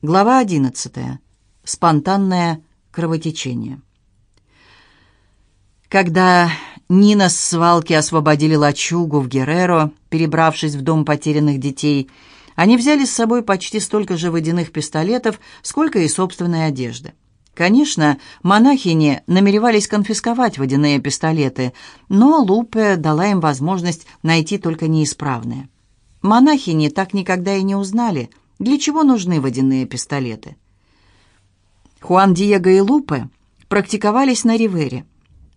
Глава 11. Спонтанное кровотечение. Когда Нина с свалки освободили лачугу в Герреро, перебравшись в дом потерянных детей, они взяли с собой почти столько же водяных пистолетов, сколько и собственной одежды. Конечно, монахини намеревались конфисковать водяные пистолеты, но Лупе дала им возможность найти только неисправные. Монахини так никогда и не узнали – для чего нужны водяные пистолеты? Хуан Диего и Лупе практиковались на Ривере.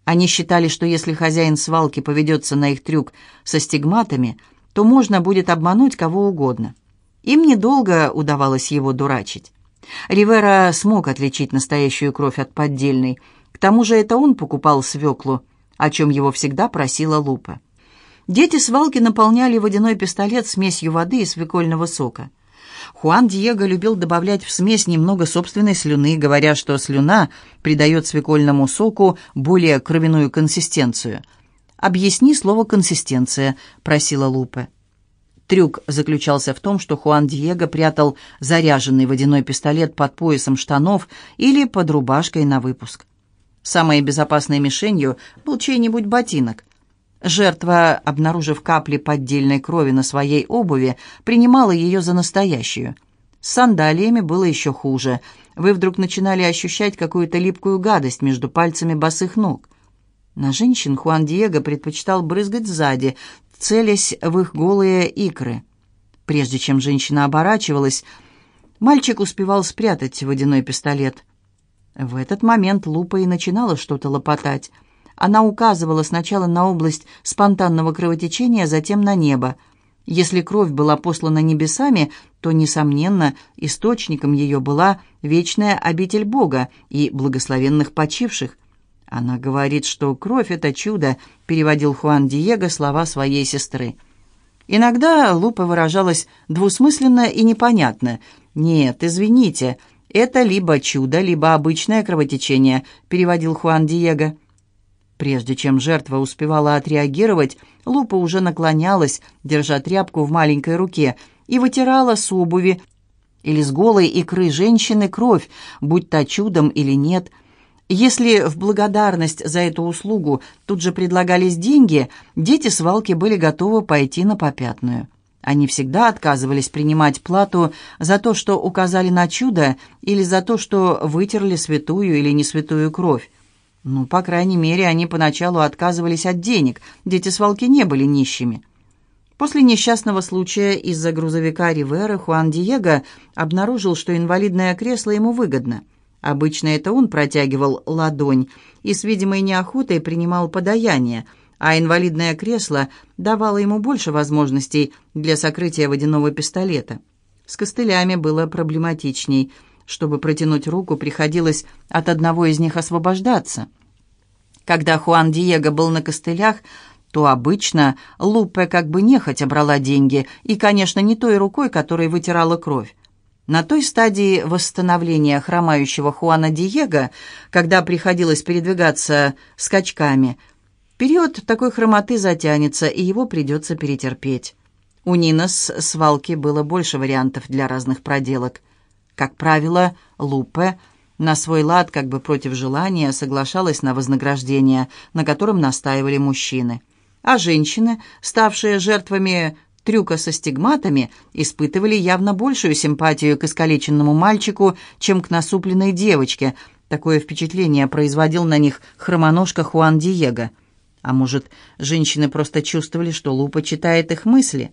Они считали, что если хозяин свалки поведется на их трюк со стигматами, то можно будет обмануть кого угодно. Им недолго удавалось его дурачить. Ривера смог отличить настоящую кровь от поддельной. К тому же это он покупал свеклу, о чем его всегда просила Лупа. Дети свалки наполняли водяной пистолет смесью воды и свекольного сока. Хуан Диего любил добавлять в смесь немного собственной слюны, говоря, что слюна придает свекольному соку более кровяную консистенцию. «Объясни слово «консистенция», — просила Лупе. Трюк заключался в том, что Хуан Диего прятал заряженный водяной пистолет под поясом штанов или под рубашкой на выпуск. Самой безопасной мишенью был чей-нибудь ботинок. Жертва, обнаружив капли поддельной крови на своей обуви, принимала ее за настоящую. С сандалиями было еще хуже. Вы вдруг начинали ощущать какую-то липкую гадость между пальцами босых ног. На женщин Хуан Диего предпочитал брызгать сзади, целясь в их голые икры. Прежде чем женщина оборачивалась, мальчик успевал спрятать водяной пистолет. В этот момент Лупа и начинала что-то лопотать — она указывала сначала на область спонтанного кровотечения, затем на небо. Если кровь была послана небесами, то, несомненно, источником ее была вечная обитель Бога и благословенных почивших. Она говорит, что кровь — это чудо, переводил Хуан Диего слова своей сестры. Иногда Лупа выражалась двусмысленно и непонятно. «Нет, извините, это либо чудо, либо обычное кровотечение», — переводил Хуан Диего. Прежде чем жертва успевала отреагировать, Лупа уже наклонялась, держа тряпку в маленькой руке, и вытирала с обуви или с голой икры женщины кровь, будь то чудом или нет. Если в благодарность за эту услугу тут же предлагались деньги, дети свалки были готовы пойти на попятную. Они всегда отказывались принимать плату за то, что указали на чудо, или за то, что вытерли святую или несвятую кровь. Ну, по крайней мере, они поначалу отказывались от денег. Дети-свалки не были нищими. После несчастного случая из-за грузовика Ривера Хуан Диего обнаружил, что инвалидное кресло ему выгодно. Обычно это он протягивал ладонь и с видимой неохотой принимал подаяние, а инвалидное кресло давало ему больше возможностей для сокрытия водяного пистолета. С костылями было проблематичней – чтобы протянуть руку, приходилось от одного из них освобождаться. Когда Хуан Диего был на костылях, то обычно Лупе как бы нехотя брала деньги, и, конечно, не той рукой, которой вытирала кровь. На той стадии восстановления хромающего Хуана Диего, когда приходилось передвигаться скачками, период такой хромоты затянется, и его придется перетерпеть. У Нинос свалки было больше вариантов для разных проделок. Как правило, Лупе на свой лад, как бы против желания, соглашалась на вознаграждение, на котором настаивали мужчины. А женщины, ставшие жертвами трюка со стигматами, испытывали явно большую симпатию к искалеченному мальчику, чем к насупленной девочке. Такое впечатление производил на них хромоножка Хуан Диего. А может, женщины просто чувствовали, что Лупа читает их мысли?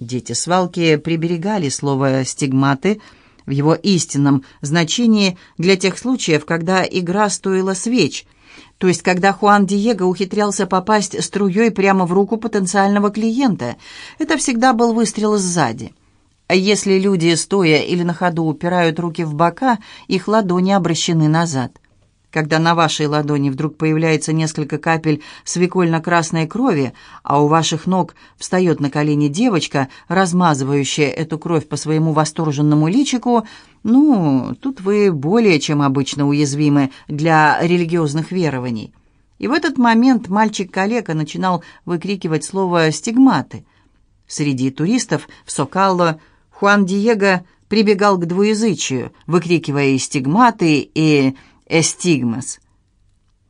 Дети свалки приберегали слово «стигматы», в его истинном значении для тех случаев, когда игра стоила свеч, то есть когда Хуан Диего ухитрялся попасть струей прямо в руку потенциального клиента. Это всегда был выстрел сзади. А если люди, стоя или на ходу, упирают руки в бока, их ладони обращены назад. Когда на вашей ладони вдруг появляется несколько капель свекольно-красной крови, а у ваших ног встает на колени девочка, размазывающая эту кровь по своему восторженному личику, ну, тут вы более чем обычно уязвимы для религиозных верований. И в этот момент мальчик-калека начинал выкрикивать слово «стигматы». Среди туристов в Сокалло Хуан Диего прибегал к двуязычию, выкрикивая «стигматы» и «эстигмас».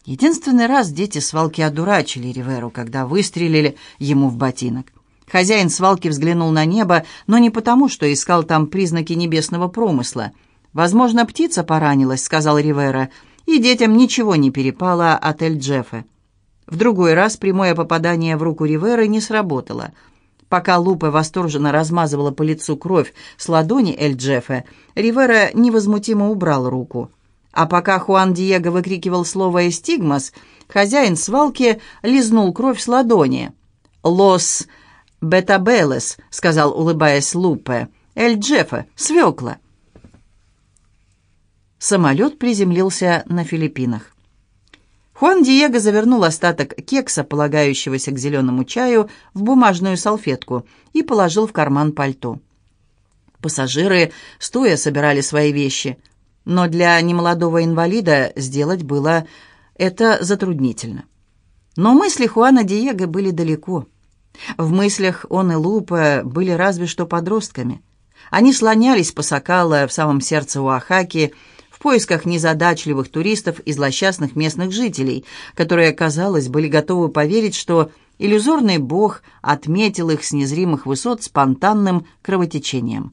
Единственный раз дети свалки одурачили Риверу, когда выстрелили ему в ботинок. Хозяин свалки взглянул на небо, но не потому, что искал там признаки небесного промысла. «Возможно, птица поранилась», — сказал Ривера, «и детям ничего не перепало от Эль Джеффа». В другой раз прямое попадание в руку Риверы не сработало. Пока Лупа восторженно размазывала по лицу кровь с ладони El Jefe, Ривера невозмутимо убрал руку. А пока Хуан Диего выкрикивал слово «estigmas», хозяин свалки лизнул кровь с ладони. «Los betabeles», — сказал, улыбаясь Лупе. «El Jefe, свекла». Самолет приземлился на Филиппинах. Хуан Диего завернул остаток кекса, полагающегося к зеленому чаю, в бумажную салфетку и положил в карман пальто. Пассажиры стоя собирали свои вещи — но для немолодого инвалида сделать было это затруднительно. Но мысли Хуана Диего были далеко. В мыслях он и Лупа были разве что подростками. Они слонялись по Сокало в самом сердце Уахаки, в поисках незадачливых туристов и злосчастных местных жителей, которые, казалось, были готовы поверить, что иллюзорный бог отметил их с незримых высот спонтанным кровотечением.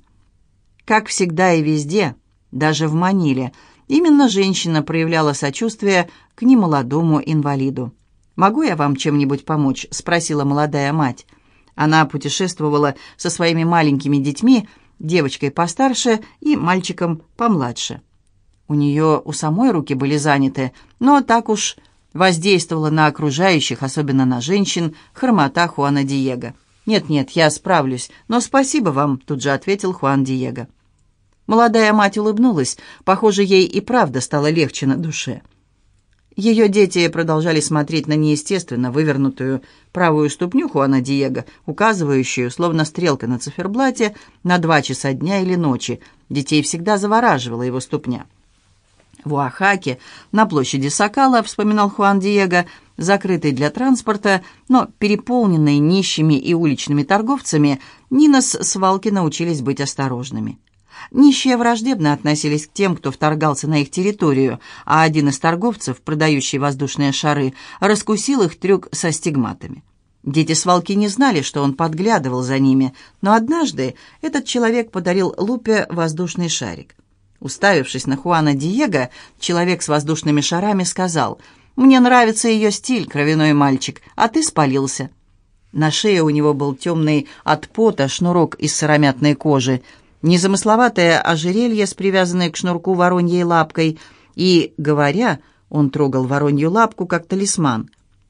Как всегда и везде, даже в Маниле. Именно женщина проявляла сочувствие к немолодому инвалиду. «Могу я вам чем-нибудь помочь?» — спросила молодая мать. Она путешествовала со своими маленькими детьми, девочкой постарше и мальчиком помладше. У нее у самой руки были заняты, но так уж воздействовала на окружающих, особенно на женщин, хромота Хуана Диего. «Нет-нет, я справлюсь, но спасибо вам», — тут же ответил Хуан Диего. Молодая мать улыбнулась. Похоже, ей и правда стало легче на душе. Ее дети продолжали смотреть на неестественно вывернутую правую ступню Хуана Диего, указывающую, словно стрелка на циферблате, на два часа дня или ночи. Детей всегда завораживала его ступня. В Уахаке, на площади Сокала, вспоминал Хуан Диего, закрытой для транспорта, но переполненной нищими и уличными торговцами, Нинос свалки научились быть осторожными. Нищие враждебно относились к тем, кто вторгался на их территорию, а один из торговцев, продающий воздушные шары, раскусил их трюк со стигматами. Дети свалки не знали, что он подглядывал за ними, но однажды этот человек подарил Лупе воздушный шарик. Уставившись на Хуана Диего, человек с воздушными шарами сказал, «Мне нравится ее стиль, кровяной мальчик, а ты спалился». На шее у него был темный от пота шнурок из сыромятной кожи – незамысловатое ожерелье с привязанной к шнурку вороньей лапкой, и, говоря, он трогал воронью лапку как талисман.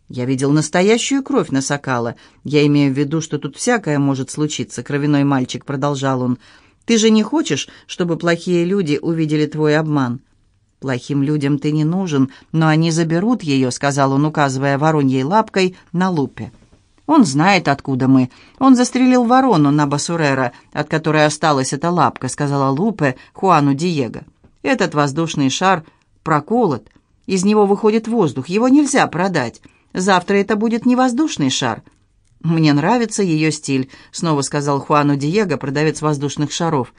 «Я видел настоящую кровь на сокала. Я имею в виду, что тут всякое может случиться», — кровяной мальчик продолжал он. «Ты же не хочешь, чтобы плохие люди увидели твой обман?» «Плохим людям ты не нужен, но они заберут ее», — сказал он, указывая вороньей лапкой на лупе. Он знает, откуда мы. Он застрелил ворону на Басурера, от которой осталась эта лапка», — сказала Лупе Хуану Диего. «Этот воздушный шар проколот. Из него выходит воздух. Его нельзя продать. Завтра это будет не воздушный шар». «Мне нравится ее стиль», — снова сказал Хуану Диего, продавец воздушных шаров.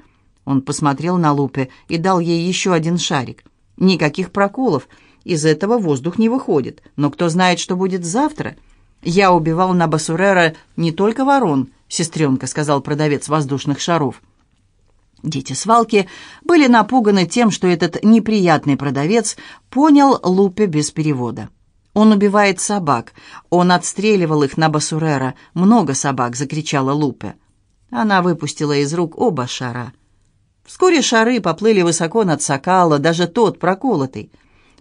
Он посмотрел на Лупе и дал ей еще один шарик. «Никаких проколов. Из этого воздух не выходит. Но кто знает, что будет завтра?» «Я убивал на Басурера не только ворон, сестренка», — сказал продавец воздушных шаров. Дети свалки были напуганы тем, что этот неприятный продавец понял Лупе без перевода. «Он убивает собак. Он отстреливал их на Басурера. Много собак!» — закричала Лупе. Она выпустила из рук оба шара. Вскоре шары поплыли высоко над Сокала, даже тот проколотый.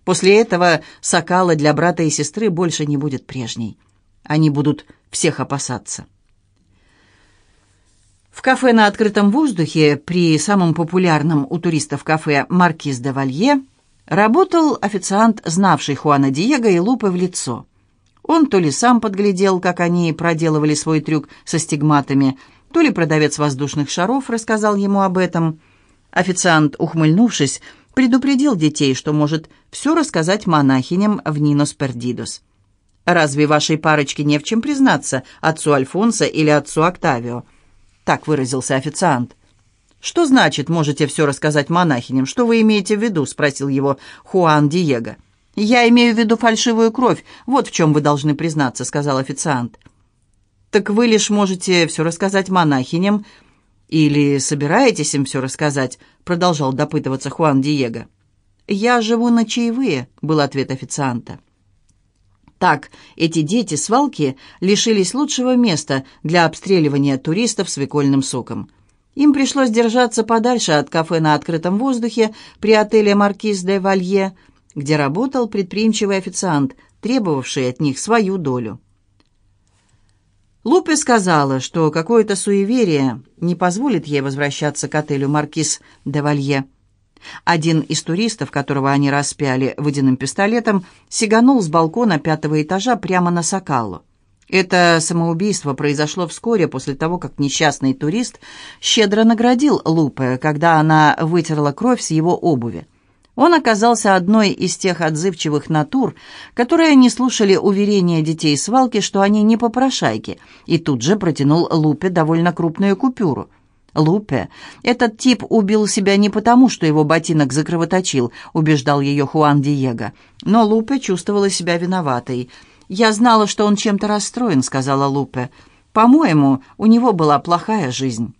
После этого Сокала для брата и сестры больше не будет прежней. Они будут всех опасаться. В кафе на открытом воздухе при самом популярном у туристов кафе «Маркиз де Валье» работал официант, знавший Хуана Диего и Лупы в лицо. Он то ли сам подглядел, как они проделывали свой трюк со стигматами, то ли продавец воздушных шаров рассказал ему об этом. Официант, ухмыльнувшись, предупредил детей, что может все рассказать монахиням в Нинос Пердидос. Разве вашей парочке не в чем признаться, отцу Альфонса или отцу Октавио?» Так выразился официант. «Что значит, можете все рассказать монахиням? Что вы имеете в виду?» — спросил его Хуан Диего. «Я имею в виду фальшивую кровь. Вот в чем вы должны признаться», — сказал официант. «Так вы лишь можете все рассказать монахиням или собираетесь им все рассказать?» — продолжал допытываться Хуан Диего. «Я живу на чаевые», — был ответ официанта. Так, эти дети свалки лишились лучшего места для обстреливания туристов свекольным соком. Им пришлось держаться подальше от кафе на открытом воздухе при отеле «Маркиз де Валье», где работал предприимчивый официант, требовавший от них свою долю. Лупе сказала, что какое-то суеверие не позволит ей возвращаться к отелю «Маркиз де Валье». Один из туристов, которого они распяли водяным пистолетом, сиганул с балкона пятого этажа прямо на Сокалло. Это самоубийство произошло вскоре после того, как несчастный турист щедро наградил Лупе, когда она вытерла кровь с его обуви. Он оказался одной из тех отзывчивых натур, которые не слушали уверения детей свалки, что они не попрошайки, и тут же протянул Лупе довольно крупную купюру. «Лупе, этот тип убил себя не потому, что его ботинок закровоточил», убеждал ее Хуан Диего. Но Лупе чувствовала себя виноватой – «Я знала, что он чем-то расстроен», — сказала Лупе. «По-моему, у него была плохая жизнь».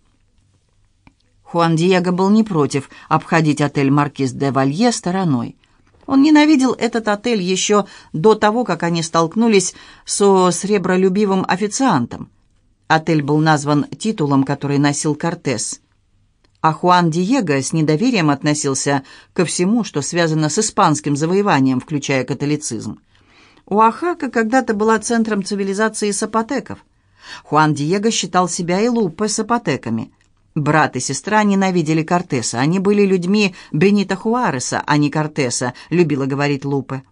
Хуан Диего был не против обходить отель «Маркиз де Валье» стороной. Он ненавидел этот отель еще до того, как они столкнулись со сребролюбивым официантом. Отель был назван титулом, который носил Кортес. А Хуан Диего с недоверием относился ко всему, что связано с испанским завоеванием, включая католицизм. Оахака когда-то была центром цивилизации сапотеков. Хуан Диего считал себя и Лупе сапотеками. Брат и сестра ненавидели Кортеса. Они были людьми Бенита Хуареса, а не Кортеса, любила говорить Лупе.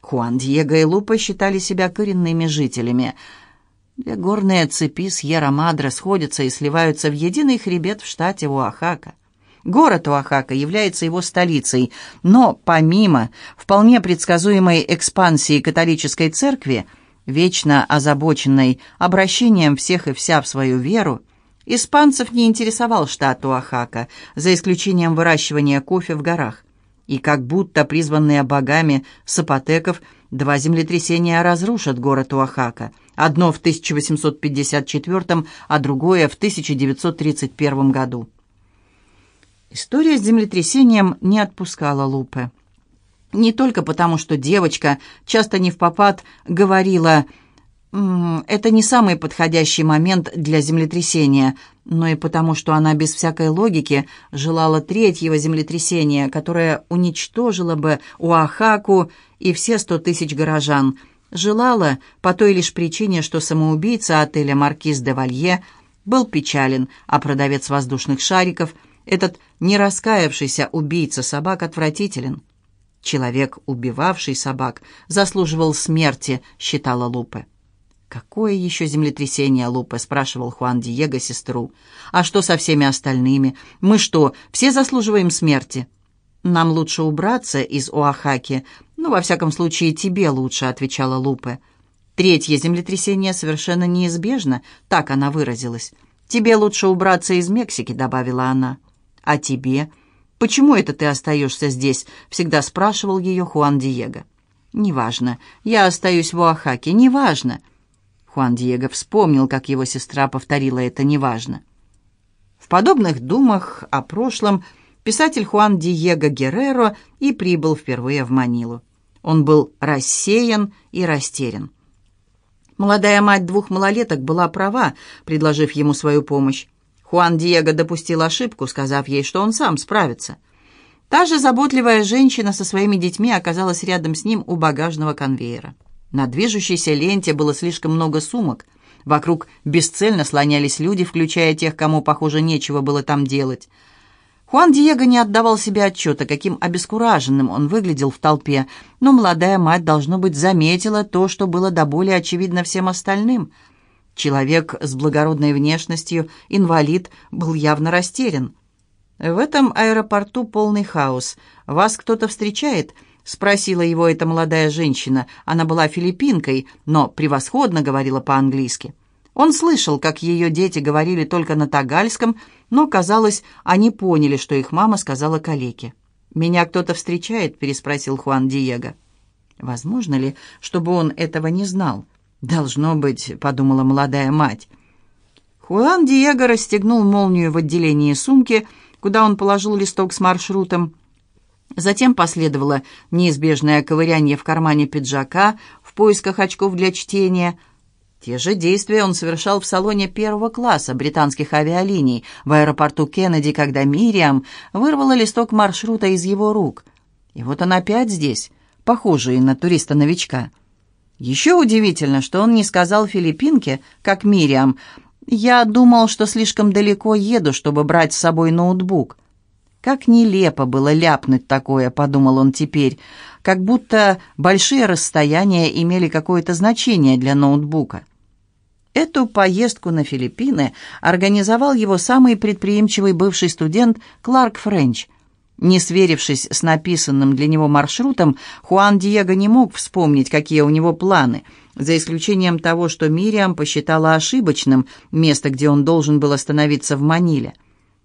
Хуан Диего и Лупе считали себя коренными жителями. Две горные цепи Сьерра-Мадре сходятся и сливаются в единый хребет в штате Оахака. Город Оахака является его столицей, но помимо вполне предсказуемой экспансии католической церкви, вечно озабоченной обращением всех и вся в свою веру, испанцев не интересовал штат Оахака, за исключением выращивания кофе в горах. И как будто призванные богами сапотеков, два землетрясения разрушат город Оахака, одно в 1854, а другое в 1931 году. История с землетрясением не отпускала Лупе. Не только потому, что девочка часто не в попад говорила «это не самый подходящий момент для землетрясения», но и потому, что она без всякой логики желала третьего землетрясения, которое уничтожило бы Уахаку и все сто тысяч горожан. Желала по той лишь причине, что самоубийца отеля «Маркиз де Валье» был печален, а продавец воздушных шариков – этот нераскаявшийся убийца собак отвратителен. Человек, убивавший собак, заслуживал смерти, считала Лупе. «Какое еще землетрясение, Лупе?» — спрашивал Хуан Диего сестру. «А что со всеми остальными? Мы что, все заслуживаем смерти?» «Нам лучше убраться из Оахаки. Ну, во всяком случае, тебе лучше», — отвечала Лупе. «Третье землетрясение совершенно неизбежно», — так она выразилась. «Тебе лучше убраться из Мексики», — добавила она. «А тебе? Почему это ты остаешься здесь?» — всегда спрашивал ее Хуан Диего. «Неважно. Я остаюсь в Оахаке. Неважно». Хуан Диего вспомнил, как его сестра повторила это «неважно». В подобных думах о прошлом писатель Хуан Диего Герреро и прибыл впервые в Манилу. Он был рассеян и растерян. Молодая мать двух малолеток была права, предложив ему свою помощь. Хуан Диего допустил ошибку, сказав ей, что он сам справится. Та же заботливая женщина со своими детьми оказалась рядом с ним у багажного конвейера. На движущейся ленте было слишком много сумок. Вокруг бесцельно слонялись люди, включая тех, кому, похоже, нечего было там делать. Хуан Диего не отдавал себе отчета, каким обескураженным он выглядел в толпе, но молодая мать, должно быть, заметила то, что было до боли очевидно всем остальным — Человек с благородной внешностью, инвалид, был явно растерян. «В этом аэропорту полный хаос. Вас кто-то встречает?» — спросила его эта молодая женщина. Она была филиппинкой, но превосходно говорила по-английски. Он слышал, как ее дети говорили только на тагальском, но, казалось, они поняли, что их мама сказала калеке. «Меня кто-то встречает?» — переспросил Хуан Диего. Возможно ли, чтобы он этого не знал? «Должно быть», — подумала молодая мать. Хуан Диего расстегнул молнию в отделении сумки, куда он положил листок с маршрутом. Затем последовало неизбежное ковыряние в кармане пиджака в поисках очков для чтения — те же действия он совершал в салоне первого класса британских авиалиний в аэропорту Кеннеди, когда Мириам вырвала листок маршрута из его рук. И вот он опять здесь, похожий на туриста-новичка. Еще удивительно, что он не сказал филиппинке, как Мириам, «Я думал, что слишком далеко еду, чтобы брать с собой ноутбук». Как нелепо было ляпнуть такое, подумал он теперь, как будто большие расстояния имели какое-то значение для ноутбука. Эту поездку на Филиппины организовал его самый предприимчивый бывший студент Кларк Френч. Не сверившись с написанным для него маршрутом, Хуан Диего не мог вспомнить, какие у него планы, за исключением того, что Мириам посчитала ошибочным место, где он должен был остановиться в Маниле.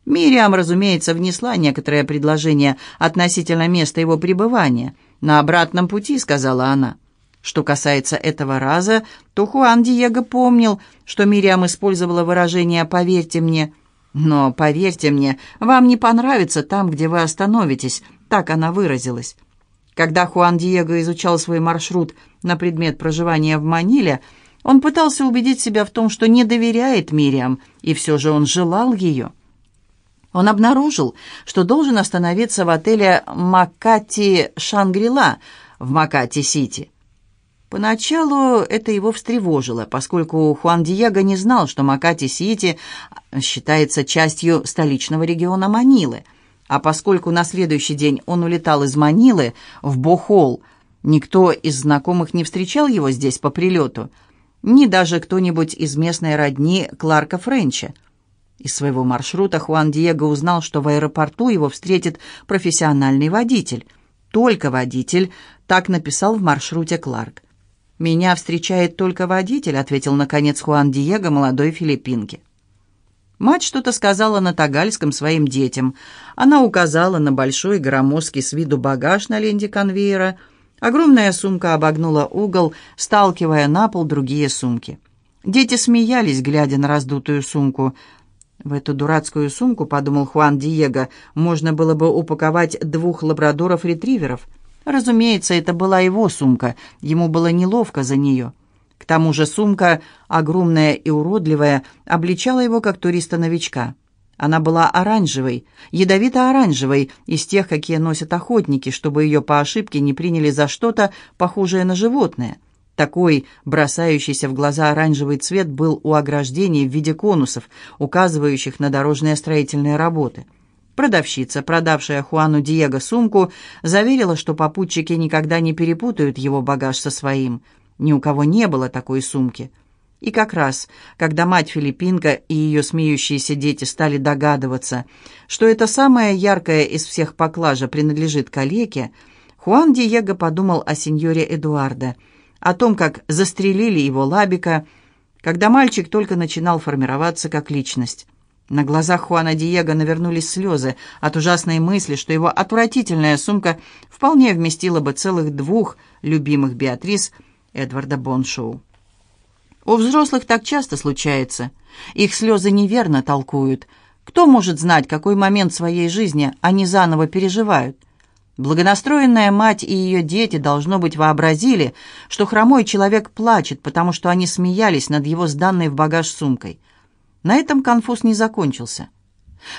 Мириам, разумеется, внесла некоторое предложение относительно места его пребывания. «На обратном пути», — сказала она. Что касается этого раза, то Хуан Диего помнил, что Мириам использовала выражение «поверьте мне». «Но, поверьте мне, вам не понравится там, где вы остановитесь», так она выразилась. Когда Хуан Диего изучал свой маршрут на предмет проживания в Маниле, он пытался убедить себя в том, что не доверяет Мириам, и все же он желал ее. Он обнаружил, что должен остановиться в отеле «Макати Шангрила» в Макати-Сити. Поначалу это его встревожило, поскольку Хуан Диего не знал, что Макати-Сити считается частью столичного региона Манилы. А поскольку на следующий день он улетал из Манилы в Бохол, никто из знакомых не встречал его здесь по прилету, ни даже кто-нибудь из местной родни Кларка Френча. Из своего маршрута Хуан Диего узнал, что в аэропорту его встретит профессиональный водитель. Только водитель, так написал в маршруте Кларк. «Меня встречает только водитель», — ответил, наконец, Хуан Диего молодой филиппинке. Мать что-то сказала на тагальском своим детям. Она указала на большой громоздкий с виду багаж на ленте конвейера. Огромная сумка обогнула угол, сталкивая на пол другие сумки. Дети смеялись, глядя на раздутую сумку. В эту дурацкую сумку, подумал Хуан Диего, можно было бы упаковать двух лабрадоров-ретриверов — Разумеется, это была его сумка, ему было неловко за нее. К тому же сумка, огромная и уродливая, обличала его как туриста-новичка. Она была оранжевой, ядовито-оранжевой, из тех, какие носят охотники, чтобы ее по ошибке не приняли за что-то похожее на животное. Такой бросающийся в глаза оранжевый цвет был у ограждений в виде конусов, указывающих на дорожные строительные работы. Продавщица, продавшая Хуану Диего сумку, заверила, что попутчики никогда не перепутают его багаж со своим. Ни у кого не было такой сумки. И как раз, когда мать-филиппинка и ее смеющиеся дети стали догадываться, что это самая яркая из всех поклажа принадлежит калеке, Хуан Диего подумал о сеньоре Эдуарда, о том, как застрелили его лабика, когда мальчик только начинал формироваться как личность. На глазах Хуана Диего навернулись слезы от ужасной мысли, что его отвратительная сумка вполне вместила бы целых двух любимых Беатрис Эдварда Боншоу. У взрослых так часто случается. Их слезы неверно толкуют. Кто может знать, какой момент своей жизни они заново переживают? Благонастроенная мать и ее дети, должно быть, вообразили, что хромой человек плачет, потому что они смеялись над его сданной в багаж сумкой – на этом конфуз не закончился.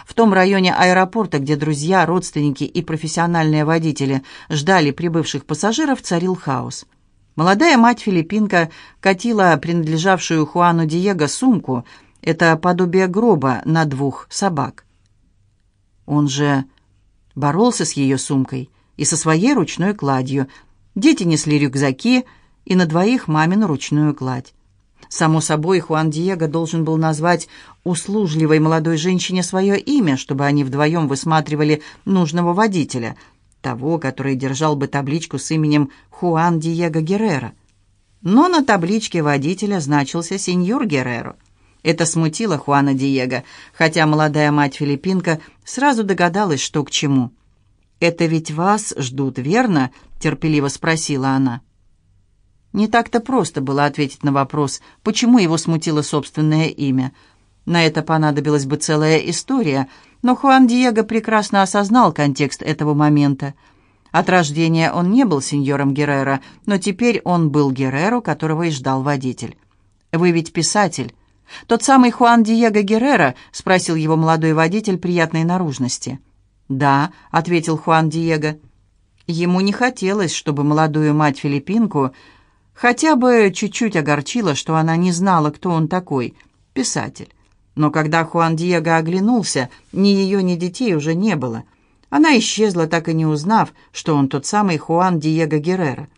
В том районе аэропорта, где друзья, родственники и профессиональные водители ждали прибывших пассажиров, царил хаос. Молодая мать-филиппинка катила принадлежавшую Хуану Диего сумку, это подобие гроба на двух собак. Он же боролся с ее сумкой и со своей ручной кладью. Дети несли рюкзаки и на двоих мамину ручную кладь. Само собой, Хуан Диего должен был назвать услужливой молодой женщине свое имя, чтобы они вдвоем высматривали нужного водителя, того, который держал бы табличку с именем Хуан Диего Геррера. Но на табличке водителя значился сеньор Герреро. Это смутило Хуана Диего, хотя молодая мать-филиппинка сразу догадалась, что к чему. «Это ведь вас ждут, верно?» — терпеливо спросила она. Не так-то просто было ответить на вопрос, почему его смутило собственное имя. На это понадобилась бы целая история, но Хуан Диего прекрасно осознал контекст этого момента. От рождения он не был сеньором Геррера, но теперь он был Герреро, которого и ждал водитель. «Вы ведь писатель». «Тот самый Хуан Диего Геррера?» — спросил его молодой водитель приятной наружности. «Да», — ответил Хуан Диего. Ему не хотелось, чтобы молодую мать-филиппинку хотя бы чуть-чуть огорчило, что она не знала, кто он такой, писатель. Но когда Хуан Диего оглянулся, ни ее, ни детей уже не было. Она исчезла, так и не узнав, что он тот самый Хуан Диего Геррера.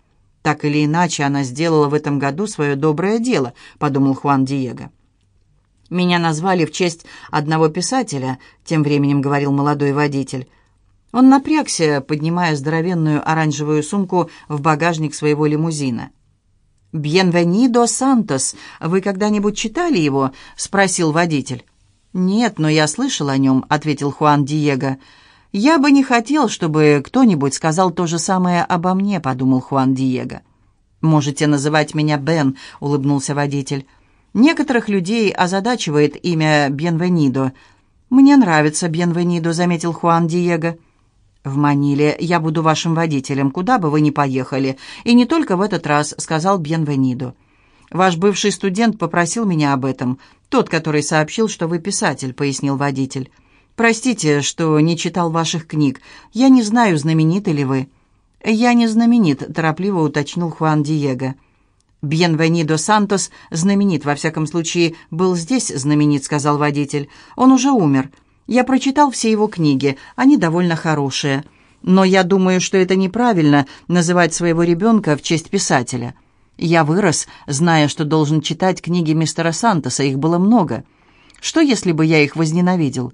«Так или иначе, она сделала в этом году свое доброе дело», — подумал Хуан Диего. «Меня назвали в честь одного писателя», — тем временем говорил молодой водитель. Он напрягся, поднимая здоровенную оранжевую сумку в багажник своего лимузина. «Бьенвенидо Сантос. Вы когда-нибудь читали его?» — спросил водитель. «Нет, но я слышал о нем», — ответил Хуан Диего. «Я бы не хотел, чтобы кто-нибудь сказал то же самое обо мне», — подумал Хуан Диего. «Можете называть меня Бен», — улыбнулся водитель. «Некоторых людей озадачивает имя Бьенвенидо». «Мне нравится Бьенвенидо», — заметил Хуан Диего. «В Маниле я буду вашим водителем, куда бы вы ни поехали. И не только в этот раз», — сказал Бьенвенидо. «Ваш бывший студент попросил меня об этом. Тот, который сообщил, что вы писатель», — пояснил водитель. «Простите, что не читал ваших книг. Я не знаю, знамениты ли вы». «Я не знаменит», — торопливо уточнил Хуан Диего. «Бьенвенидо Сантос знаменит, во всяком случае, был здесь знаменит», — сказал водитель. «Он уже умер. Я прочитал все его книги, они довольно хорошие. Но я думаю, что это неправильно называть своего ребенка в честь писателя. Я вырос, зная, что должен читать книги мистера Сантоса, их было много. Что, если бы я их возненавидел?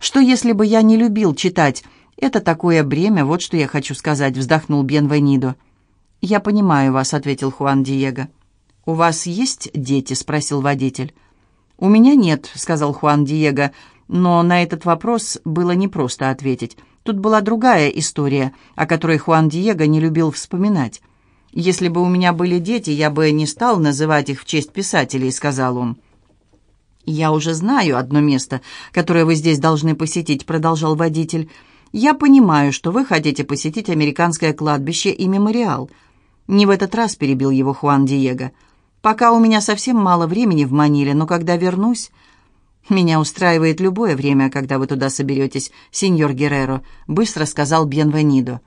Что, если бы я не любил читать? Это такое бремя, вот что я хочу сказать, вздохнул Бенвенидо. «Я понимаю вас», — ответил Хуан Диего. «У вас есть дети?» — спросил водитель. «У меня нет», — сказал Хуан Диего, — но на этот вопрос было непросто ответить. Тут была другая история, о которой Хуан Диего не любил вспоминать. «Если бы у меня были дети, я бы не стал называть их в честь писателей», — сказал он. «Я уже знаю одно место, которое вы здесь должны посетить», — продолжал водитель. «Я понимаю, что вы хотите посетить американское кладбище и мемориал». «Не в этот раз», — перебил его Хуан Диего. «Пока у меня совсем мало времени в Маниле, но когда вернусь...» «Меня устраивает любое время, когда вы туда соберетесь, сеньор Герреро», — быстро сказал Бьенвенидо.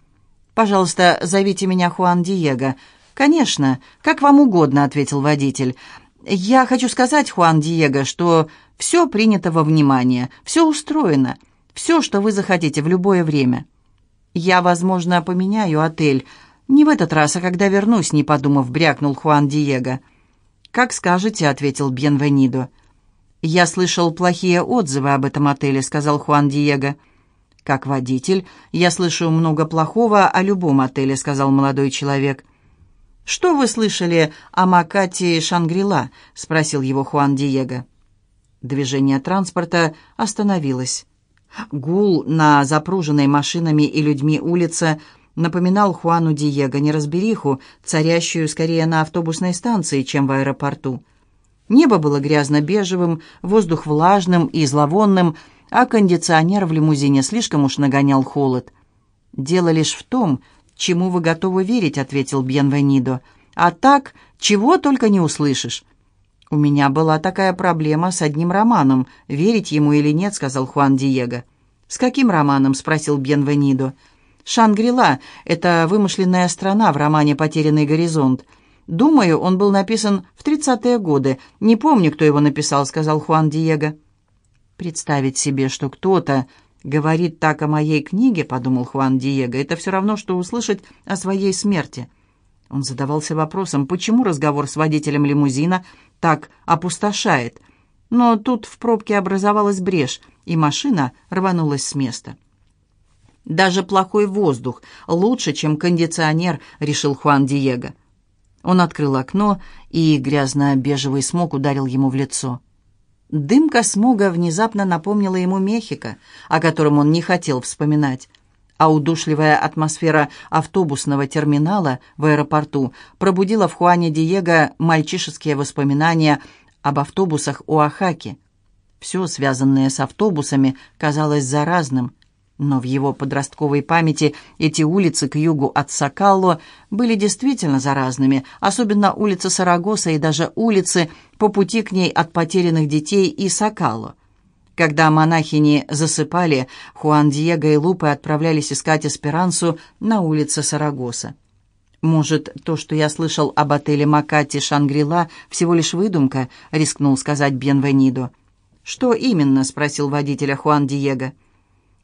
«Пожалуйста, зовите меня Хуан Диего». «Конечно, как вам угодно», — ответил водитель. «Я хочу сказать, Хуан Диего, что все принято во внимание, все устроено, все, что вы захотите в любое время. Я, возможно, поменяю отель. Не в этот раз, а когда вернусь, не подумав, брякнул Хуан Диего». «Как скажете», — ответил Бьенвенидо. «Я слышал плохие отзывы об этом отеле», — сказал Хуан Диего. «Как водитель, я слышу много плохого о любом отеле», — сказал молодой человек. «Что вы слышали о Макате Шангрила?» — спросил его Хуан Диего. Движение транспорта остановилось. Гул на запруженной машинами и людьми улице напоминал Хуану Диего неразбериху, царящую скорее на автобусной станции, чем в аэропорту. Небо было грязно-бежевым, воздух влажным и зловонным, а кондиционер в лимузине слишком уж нагонял холод. «Дело лишь в том, чему вы готовы верить», — ответил Бьенвенидо. «А так, чего только не услышишь». «У меня была такая проблема с одним романом. Верить ему или нет», — сказал Хуан Диего. «С каким романом?» — спросил Бьенвенидо. «Шангрила — это вымышленная страна в романе «Потерянный горизонт». «Думаю, он был написан в тридцатые годы. Не помню, кто его написал», — сказал Хуан Диего. «Представить себе, что кто-то говорит так о моей книге», — подумал Хуан Диего, — «это все равно, что услышать о своей смерти». Он задавался вопросом, почему разговор с водителем лимузина так опустошает. Но тут в пробке образовалась брешь, и машина рванулась с места. «Даже плохой воздух лучше, чем кондиционер», — решил Хуан Диего. Он открыл окно, и грязно-бежевый смог ударил ему в лицо. Дымка смога внезапно напомнила ему Мехико, о котором он не хотел вспоминать. А удушливая атмосфера автобусного терминала в аэропорту пробудила в Хуане Диего мальчишеские воспоминания об автобусах Оахаки. Все, связанное с автобусами, казалось заразным – но в его подростковой памяти эти улицы к югу от Сакалло были действительно заразными, особенно улица Сарагоса и даже улицы по пути к ней от потерянных детей и Сакалло. Когда монахини засыпали, Хуан Диего и Лупе отправлялись искать Эсперансу на улице Сарагоса. «Может, то, что я слышал об отеле Макати Шангрила, всего лишь выдумка?» — рискнул сказать Бенвенидо. «Что именно?» — спросил водителя Хуан Диего.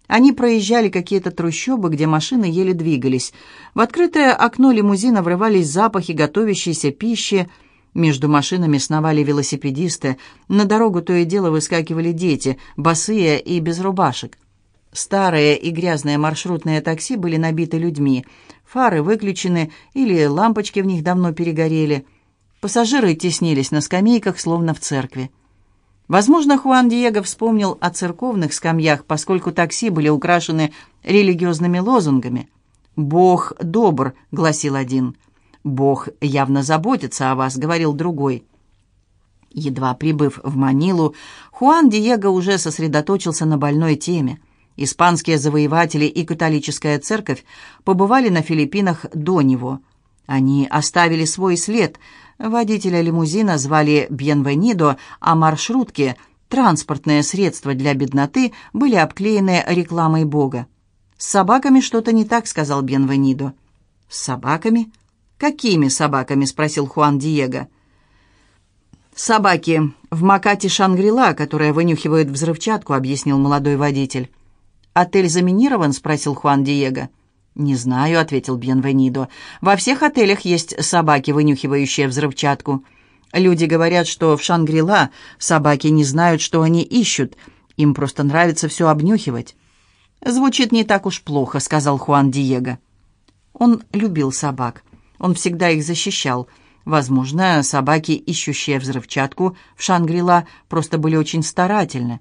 Они проезжали какие-то трущобы, где машины еле двигались. В открытое окно лимузина врывались запахи готовящейся пищи. Между машинами сновали велосипедисты. На дорогу то и дело выскакивали дети, босые и без рубашек. Старые и грязные маршрутные такси были набиты людьми. Фары выключены или лампочки в них давно перегорели. Пассажиры теснились на скамейках, словно в церкви. Возможно, Хуан Диего вспомнил о церковных скамьях, поскольку такси были украшены религиозными лозунгами. «Бог добр», — гласил один. «Бог явно заботится о вас», — говорил другой. Едва прибыв в Манилу, Хуан Диего уже сосредоточился на больной теме. Испанские завоеватели и католическая церковь побывали на Филиппинах до него. Они оставили свой след — Водителя лимузина звали Бьенвенидо, а маршрутки, транспортное средство для бедноты, были обклеены рекламой Бога. «С собаками что-то не так», — сказал Бьенвенидо. «С собаками? Какими собаками?» — спросил Хуан Диего. «Собаки в Макате Шангрила, которые вынюхивают взрывчатку», — объяснил молодой водитель. «Отель заминирован?» — спросил Хуан Диего. «Не знаю», — ответил Бьенвенидо. «Во всех отелях есть собаки, вынюхивающие взрывчатку. Люди говорят, что в Шангрила собаки не знают, что они ищут. Им просто нравится все обнюхивать». «Звучит не так уж плохо», — сказал Хуан Диего. Он любил собак. Он всегда их защищал. Возможно, собаки, ищущие взрывчатку в Шангрила, просто были очень старательны.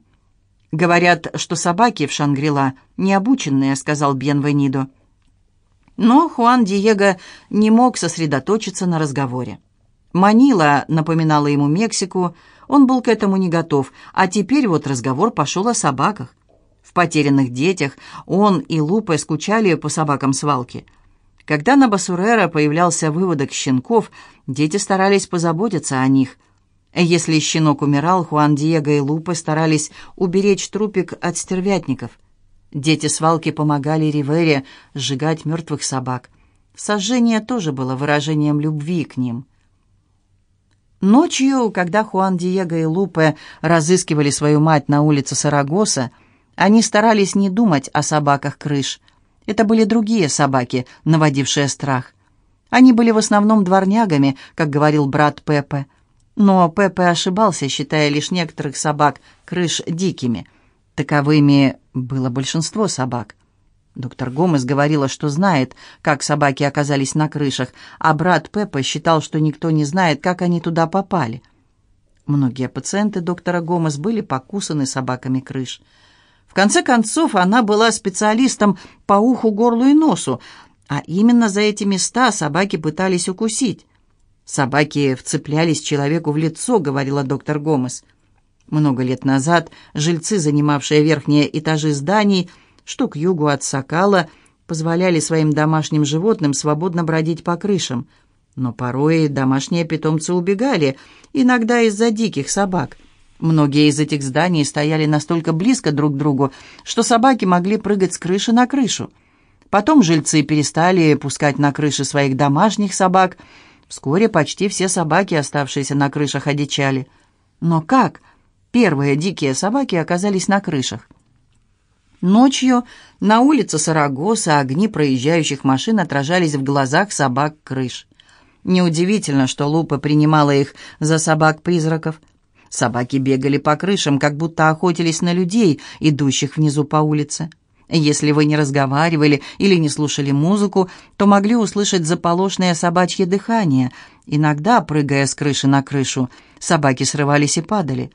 «Говорят, что собаки в Шангрила необученные», — сказал Бьенвенидо. Но Хуан Диего не мог сосредоточиться на разговоре. Манила напоминала ему Мексику, он был к этому не готов, а теперь вот разговор пошел о собаках. В потерянных детях он и Лупе скучали по собакам свалки. Когда на Басурера появлялся выводок щенков, дети старались позаботиться о них. Если щенок умирал, Хуан Диего и Лупе старались уберечь трупик от стервятников – Дети свалки помогали Ривере сжигать мертвых собак. Сожжение тоже было выражением любви к ним. Ночью, когда Хуан Диего и Лупе разыскивали свою мать на улице Сарагоса, они старались не думать о собаках крыш. Это были другие собаки, наводившие страх. Они были в основном дворнягами, как говорил брат Пепе. Но Пепе ошибался, считая лишь некоторых собак крыш дикими – Таковыми было большинство собак. Доктор Гомес говорила, что знает, как собаки оказались на крышах, а брат Пеппа считал, что никто не знает, как они туда попали. Многие пациенты доктора Гомес были покусаны собаками крыш. В конце концов, она была специалистом по уху, горлу и носу, а именно за эти места собаки пытались укусить. «Собаки вцеплялись человеку в лицо», — говорила доктор Гомес. Много лет назад жильцы, занимавшие верхние этажи зданий, что к югу от Сокала, позволяли своим домашним животным свободно бродить по крышам. Но порой домашние питомцы убегали, иногда из-за диких собак. Многие из этих зданий стояли настолько близко друг к другу, что собаки могли прыгать с крыши на крышу. Потом жильцы перестали пускать на крыши своих домашних собак. Вскоре почти все собаки, оставшиеся на крышах, одичали. Но как? Первые дикие собаки оказались на крышах. Ночью на улице Сарагоса огни проезжающих машин отражались в глазах собак крыш. Неудивительно, что Лупа принимала их за собак-призраков. Собаки бегали по крышам, как будто охотились на людей, идущих внизу по улице. Если вы не разговаривали или не слушали музыку, то могли услышать заполошное собачье дыхание. Иногда, прыгая с крыши на крышу, собаки срывались и падали.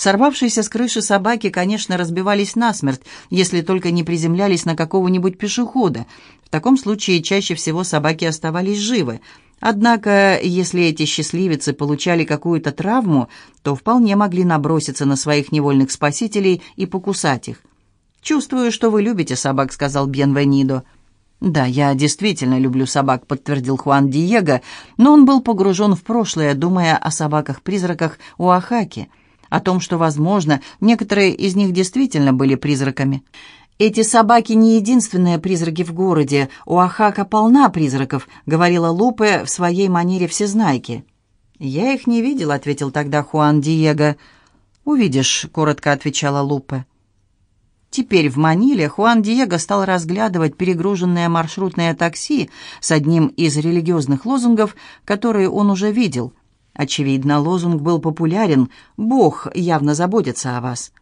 Сорвавшиеся с крыши собаки, конечно, разбивались насмерть, если только не приземлялись на какого-нибудь пешехода. В таком случае чаще всего собаки оставались живы. Однако, если эти счастливицы получали какую-то травму, то вполне могли наброситься на своих невольных спасителей и покусать их. «Чувствую, что вы любите собак», — сказал Бьенвенидо. «Да, я действительно люблю собак», — подтвердил Хуан Диего, но он был погружен в прошлое, думая о собаках-призраках у Ахаки, о том, что, возможно, некоторые из них действительно были призраками. «Эти собаки не единственные призраки в городе. У Ахака полна призраков», — говорила Лупе в своей манере всезнайки. «Я их не видел», — ответил тогда Хуан Диего. «Увидишь», — коротко отвечала Лупе. Теперь в Маниле Хуан Диего стал разглядывать перегруженное маршрутное такси с одним из религиозных лозунгов, которые он уже видел. Очевидно, лозунг был популярен «Бог явно заботится о вас».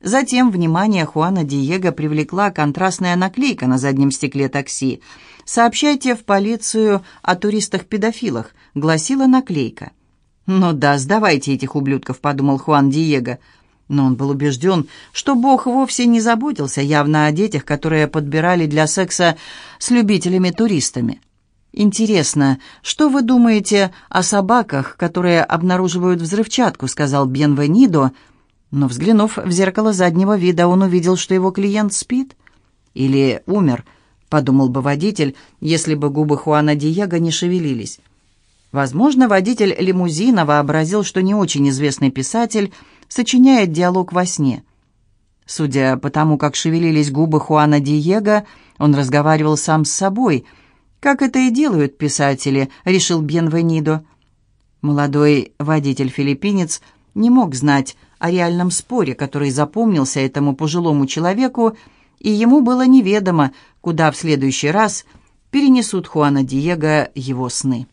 Затем внимание Хуана Диего привлекла контрастная наклейка на заднем стекле такси. «Сообщайте в полицию о туристах-педофилах», — гласила наклейка. «Ну да, сдавайте этих ублюдков», — подумал Хуан Диего. Но он был убежден, что Бог вовсе не заботился явно о детях, которые подбирали для секса с любителями-туристами. «Интересно, что вы думаете о собаках, которые обнаруживают взрывчатку?» — сказал Бенвенидо. Но, взглянув в зеркало заднего вида, он увидел, что его клиент спит. «Или умер», — подумал бы водитель, если бы губы Хуана Диего не шевелились. Возможно, водитель лимузина вообразил, что не очень известный писатель — сочиняет диалог во сне. Судя по тому, как шевелились губы Хуана Диего, он разговаривал сам с собой. «Как это и делают писатели», — решил Бьенвенидо. Молодой водитель-филиппинец не мог знать о реальном споре, который запомнился этому пожилому человеку, и ему было неведомо, куда в следующий раз перенесут Хуана Диего его сны.